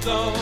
stone.